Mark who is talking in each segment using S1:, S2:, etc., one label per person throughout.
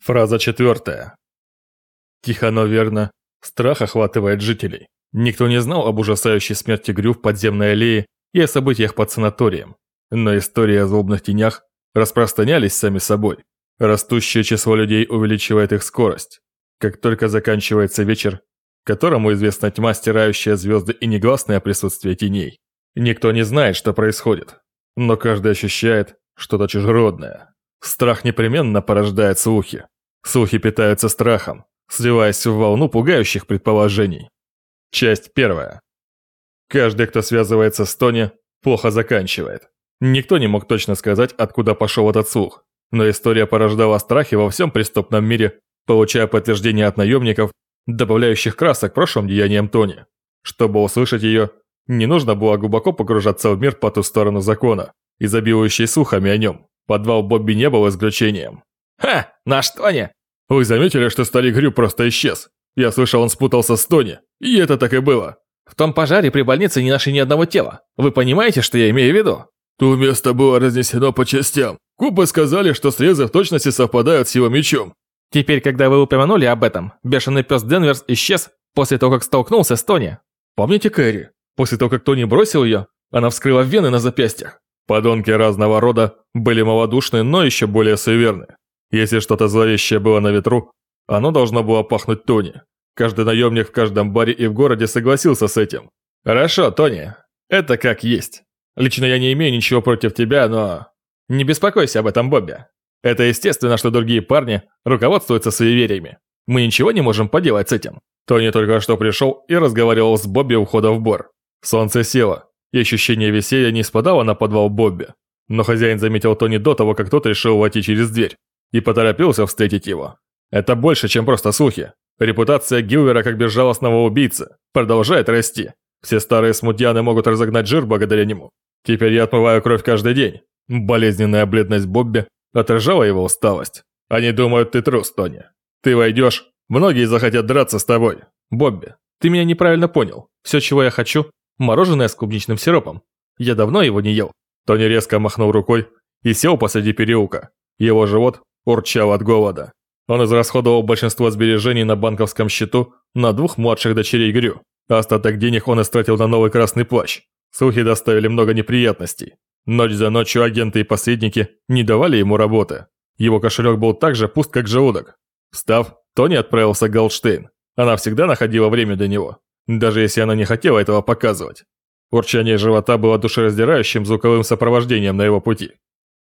S1: Фраза четвертая. Тихо, но верно. Страх охватывает жителей. Никто не знал об ужасающей смерти Грю в подземной аллее и о событиях под санаторием. Но истории о злобных тенях распространялись сами собой. Растущее число людей увеличивает их скорость. Как только заканчивается вечер, которому известна тьма, стирающая звезды и негласное присутствие теней. Никто не знает, что происходит, но каждый ощущает что-то чужеродное. Страх непременно порождает слухи. Слухи питаются страхом, сливаясь в волну пугающих предположений. Часть первая. Каждый, кто связывается с Тони, плохо заканчивает. Никто не мог точно сказать, откуда пошел этот слух, но история порождала страхи во всем преступном мире, получая подтверждение от наемников, добавляющих красок прошлым деяниям Тони. Чтобы услышать ее, не нужно было глубоко погружаться в мир по ту сторону закона, изобилующий слухами о нем. Подвал Бобби не был исключением.
S2: «Ха! Наш Тони!»
S1: «Вы заметили, что старик Грю просто исчез? Я слышал, он спутался с Тони, и это так и было».
S2: «В том пожаре при больнице не нашли ни одного тела. Вы понимаете, что я имею в виду?»
S1: «То место было разнесено по частям. Купы сказали, что срезы в точности совпадают с его мечом».
S2: «Теперь, когда вы упомянули об этом, бешеный пес Денверс исчез после того, как столкнулся с Тони.
S1: Помните Кэрри? После того, как Тони бросил ее, она вскрыла вены на запястьях. Подонки разного рода были малодушны, но еще более суеверны. Если что-то зловещее было на ветру, оно должно было пахнуть Тони. Каждый наемник в каждом баре и в городе согласился с этим. «Хорошо, Тони, это как есть. Лично я не имею ничего против тебя, но... Не беспокойся об этом, Бобби. Это естественно, что другие парни руководствуются суевериями. Мы ничего не можем поделать с этим». Тони только что пришел и разговаривал с Бобби у входа в бар. Солнце село и ощущение веселья не спадало на подвал Бобби. Но хозяин заметил Тони до того, как тот решил войти через дверь, и поторопился встретить его. Это больше, чем просто слухи. Репутация Гилвера как безжалостного убийцы продолжает расти. Все старые смутьяны могут разогнать жир благодаря нему. Теперь я отмываю кровь каждый день. Болезненная бледность Бобби отражала его усталость. Они думают, ты трус, Тони. Ты войдешь, многие захотят драться с тобой. Бобби, ты меня неправильно понял. Все, чего я хочу, мороженое с клубничным сиропом. Я давно его не ел. Тони резко махнул рукой и сел посреди переулка. Его живот урчал от голода. Он израсходовал большинство сбережений на банковском счету на двух младших дочерей Грю. Остаток денег он истратил на новый красный плащ. Слухи доставили много неприятностей. Ночь за ночью агенты и посредники не давали ему работы. Его кошелек был так же пуст, как желудок. Встав, Тони отправился к Голдштейн. Она всегда находила время для него даже если она не хотела этого показывать. Урчание живота было душераздирающим звуковым сопровождением на его пути.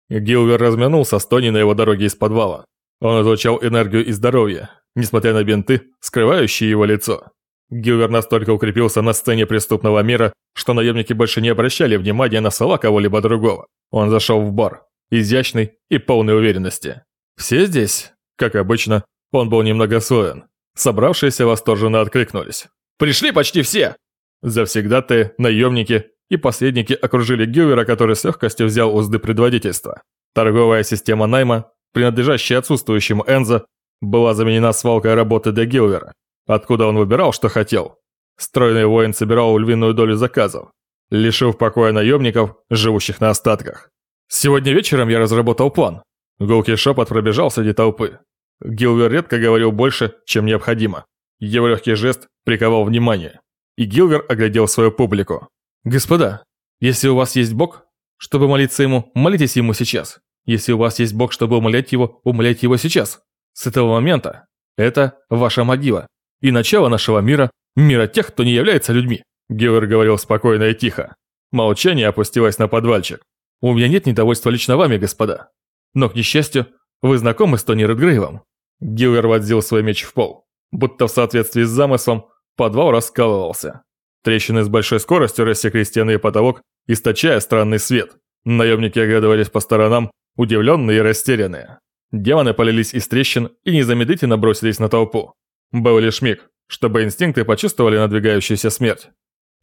S1: Гилвер размянулся с Тони на его дороге из подвала. Он излучал энергию и здоровье, несмотря на бинты, скрывающие его лицо. Гилвер настолько укрепился на сцене преступного мира, что наемники больше не обращали внимания на слова кого-либо другого. Он зашел в бар, изящный и полной уверенности. Все здесь, как обычно, он был немного слоен. Собравшиеся восторженно откликнулись.
S2: Пришли почти все!»
S1: Завсегдаты, наемники и посредники окружили Гилвера, который с легкостью взял узды предводительства. Торговая система найма, принадлежащая отсутствующему Энзо, была заменена свалкой работы для Гилвера, откуда он выбирал, что хотел. Стройный воин собирал львиную долю заказов, лишив покоя наемников, живущих на остатках. «Сегодня вечером я разработал план». Гулкий шепот пробежал среди толпы. Гилвер редко говорил больше, чем необходимо. Его легкий жест приковал внимание, и Гилвер оглядел свою публику. «Господа, если у вас есть Бог, чтобы молиться Ему, молитесь Ему сейчас. Если у вас есть Бог, чтобы умолять Его, умоляйте Его сейчас. С этого момента это ваша могила и начало нашего мира, мира тех, кто не является людьми». Гилвер говорил спокойно и тихо. Молчание опустилось на подвальчик. «У меня нет недовольства лично вами, господа. Но, к несчастью, вы знакомы с Тони Редгрейвом». Гилвер вонзил свой меч в пол. Будто в соответствии с замыслом, подвал раскалывался. Трещины с большой скоростью рассекли стены и потолок, источая странный свет. Наемники оглядывались по сторонам, удивленные и растерянные. Демоны полились из трещин и незамедлительно бросились на толпу. Был лишь миг, чтобы инстинкты почувствовали надвигающуюся смерть.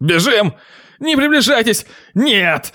S2: «Бежим! Не приближайтесь! Нет!»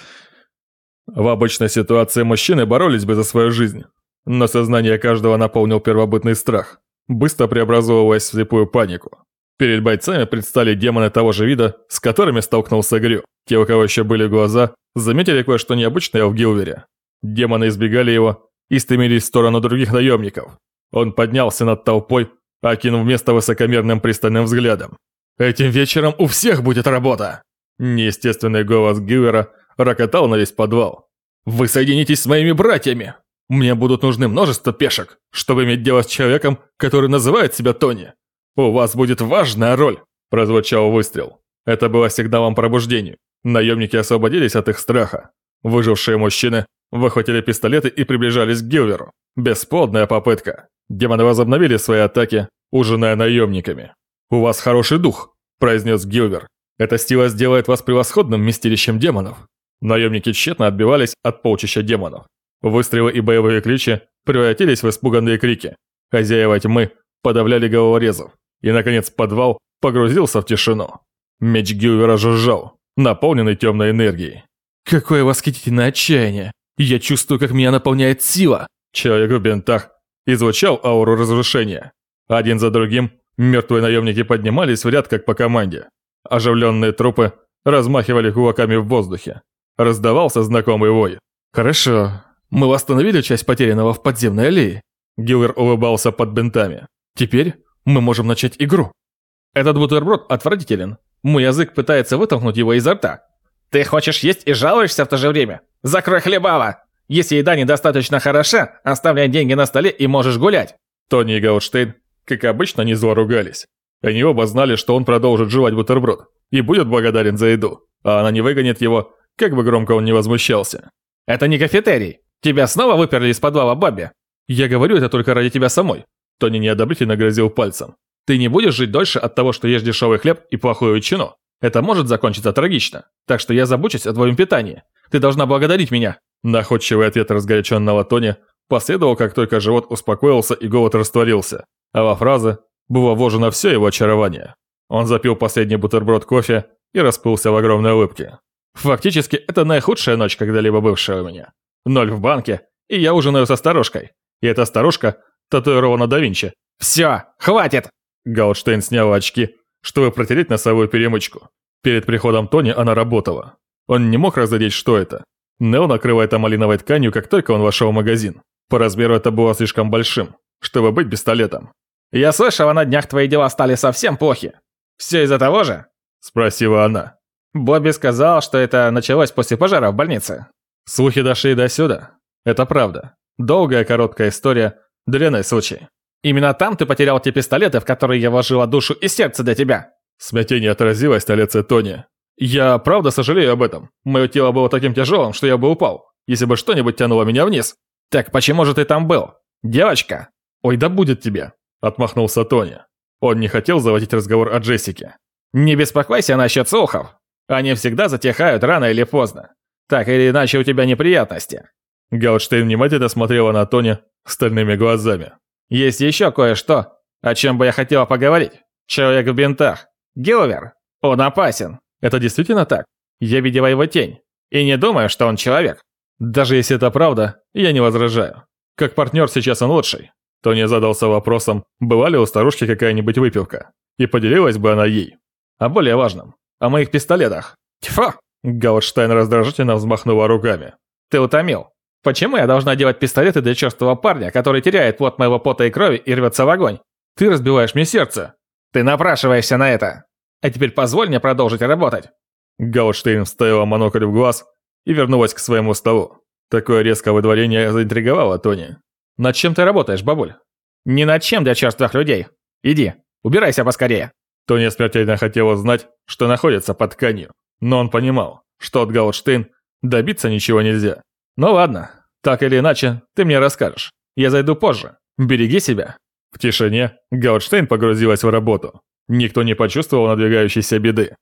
S1: В обычной ситуации мужчины боролись бы за свою жизнь, но сознание каждого наполнил первобытный страх быстро преобразовываясь в слепую панику. Перед бойцами предстали демоны того же вида, с которыми столкнулся Грю. Те, у кого еще были глаза, заметили кое-что необычное в Гилвере. Демоны избегали его и стремились в сторону других наемников. Он поднялся над толпой, окинув место высокомерным пристальным взглядом. «Этим вечером у всех будет работа!» Неестественный голос Гиллера рокотал на весь подвал. «Вы соединитесь с моими братьями! Мне будут нужны множество пешек, чтобы иметь дело с человеком, который называет себя Тони. У вас будет важная роль!» Прозвучал выстрел. Это было сигналом пробуждению. Наемники освободились от их страха. Выжившие мужчины выхватили пистолеты и приближались к Гилверу. Бесплодная попытка. Демоны возобновили свои атаки, ужиная наемниками. «У вас хороший дух», – произнес Гилвер. «Эта стила сделает вас превосходным вместилищем демонов». Наемники тщетно отбивались от полчища демонов. Выстрелы и боевые кличи превратились в испуганные крики. Хозяева тьмы подавляли головорезов. И, наконец, подвал погрузился в тишину. Меч Гилвера жужжал, наполненный темной энергией.
S2: «Какое восхитительное отчаяние! Я чувствую, как меня наполняет сила!»
S1: Человек в бинтах излучал ауру разрушения. Один за другим мертвые наемники поднимались в ряд, как по команде. Оживленные трупы размахивали кулаками в воздухе. Раздавался знакомый вой.
S2: «Хорошо. Мы восстановили часть потерянного в подземной аллее».
S1: Гиллер улыбался под бинтами.
S2: «Теперь мы можем начать игру». Этот бутерброд отвратителен. Мой язык пытается вытолкнуть его изо рта. Ты хочешь есть и жалуешься в то же время? Закрой хлебало! Если еда недостаточно хороша, оставляй деньги на столе и можешь гулять.
S1: Тони и Гаутштейн, как обычно, не зло ругались. Они оба знали, что он продолжит жевать бутерброд и будет благодарен за еду, а она не выгонит его, как бы громко он не возмущался.
S2: «Это не кафетерий. Тебя снова выперли из подвала Бобби?»
S1: «Я говорю это только ради тебя самой», – Тони неодобрительно грозил пальцем. Ты не будешь жить дольше от того, что ешь дешевый хлеб и плохую ветчину. Это может закончиться трагично. Так что я забочусь о твоем питании. Ты должна благодарить меня». Находчивый ответ разгоряченного Тони последовал, как только живот успокоился и голод растворился. А во фразы было вложено все его очарование. Он запил последний бутерброд кофе и расплылся в огромной улыбке. Фактически, это наихудшая ночь, когда-либо бывшая у меня. Ноль в банке, и я ужинаю со старушкой. И эта старушка татуирована да Винчи.
S2: «Все, хватит!»
S1: Гаутштейн снял очки, чтобы протереть носовую перемычку. Перед приходом Тони она работала. Он не мог разглядеть, что это. Нео накрыла это малиновой тканью, как только он вошел в магазин. По размеру это было слишком большим, чтобы быть пистолетом.
S2: «Я слышала, на днях твои дела стали совсем плохи. Все из-за того же?»
S1: Спросила она.
S2: Бобби сказал, что это началось после пожара в больнице.
S1: Слухи дошли до сюда. Это правда. Долгая короткая история, длинный случай.
S2: Именно там ты потерял те пистолеты, в которые я вложила душу и сердце для тебя.
S1: Смятение отразилось на лице Тони. Я правда сожалею об этом. Мое тело было таким тяжелым, что я бы упал, если бы что-нибудь тянуло меня вниз.
S2: Так почему же ты там был? Девочка?
S1: Ой, да будет тебе. Отмахнулся Тони. Он не хотел заводить разговор о Джессике.
S2: Не беспокойся насчет слухов. Они всегда затихают рано или поздно. Так или иначе у тебя неприятности.
S1: Гаутштейн внимательно смотрела на Тони стальными глазами.
S2: Есть еще кое-что, о чем бы я хотела поговорить. Человек в бинтах. Гилвер. Он опасен.
S1: Это действительно так?
S2: Я видела его тень. И не думаю, что он человек.
S1: Даже если это правда, я не возражаю. Как партнер сейчас он лучший. Тони задался вопросом, была ли у старушки какая-нибудь выпивка. И поделилась бы она ей. О более важном. О моих пистолетах.
S2: Тьфу!
S1: Гаутштайн раздражительно взмахнула руками.
S2: Ты утомил. Почему я должна делать пистолеты для черствого парня, который теряет плод моего пота и крови и рвется в огонь? Ты разбиваешь мне сердце. Ты напрашиваешься на это. А теперь позволь мне продолжить работать.
S1: Гаутштейн вставила монокль в глаз и вернулась к своему столу. Такое резкое выдворение заинтриговало Тони.
S2: «Над чем ты работаешь, бабуль?» «Ни над чем для черствых людей. Иди, убирайся поскорее».
S1: Тони смертельно хотел знать, что находится под тканью. Но он понимал, что от Гаутштейн добиться ничего нельзя.
S2: Ну ладно, так или иначе, ты мне расскажешь. Я зайду позже. Береги себя.
S1: В тишине Гаутштейн погрузилась в работу. Никто не почувствовал надвигающейся беды.